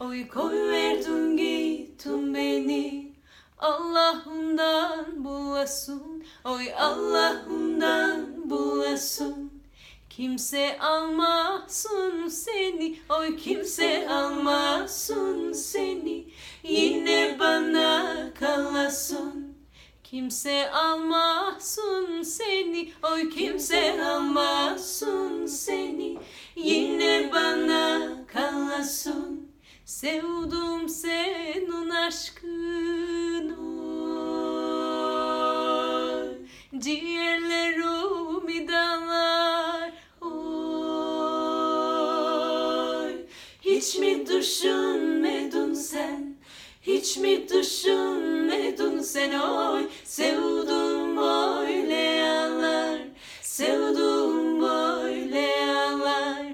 Oy koy verdin gittin beni. Allah'ından bulasın. Oy Allah'ından bulasın. Kimse almasın seni. Oy kimse almasın seni. Yine bana kalasın. Kimse almasın seni. Oy kimse almasın seni. Yine bana kalasın Sevdum senin aşkını. Ciğerlerimi dağlar oy. Hiç mi düşünmedin sen? Hiç mi düşünmedin sen? Oy. Sevdum böyle yanar Sevdum böyle yanar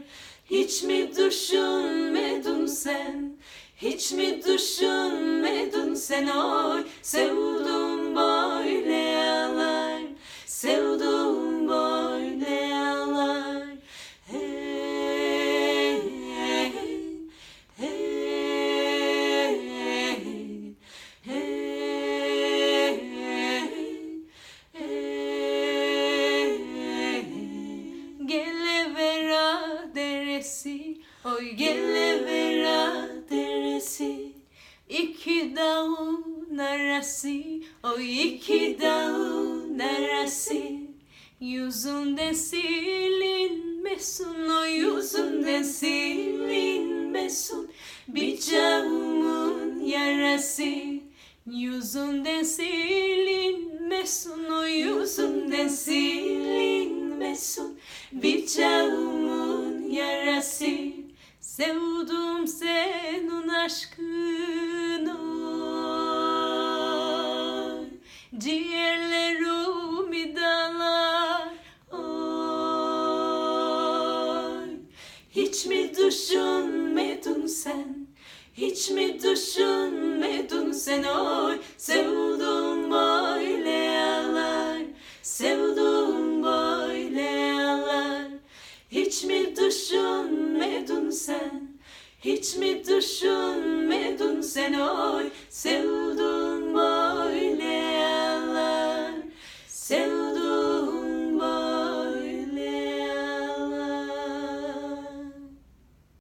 Hiç mi düşünmedin sen Hiç mi düşünmedin sen oy? Sevdum böyle yanar Sevdum böyle yanar Hey, hey, hey, hey, hey, Gelevera deresi, oy gelevera arası, oy iki dağın arası Yüzünden silinmesin, o yüzünden silinmesin. Camın yarası Yüzünden silinmesin, o yüzünden silinmesin. Camın yarası Sevdum senin aşkını Ciğerlerimi dağlar oy. Hiç mi düşünmedin sen? Hiç mi düşünmedin sen? Oy Sevdum böyle yalan Sevdum böyle yalan hiç mi düşünmedin sen? Hiç mi düşünmedin sen? Oy sevdum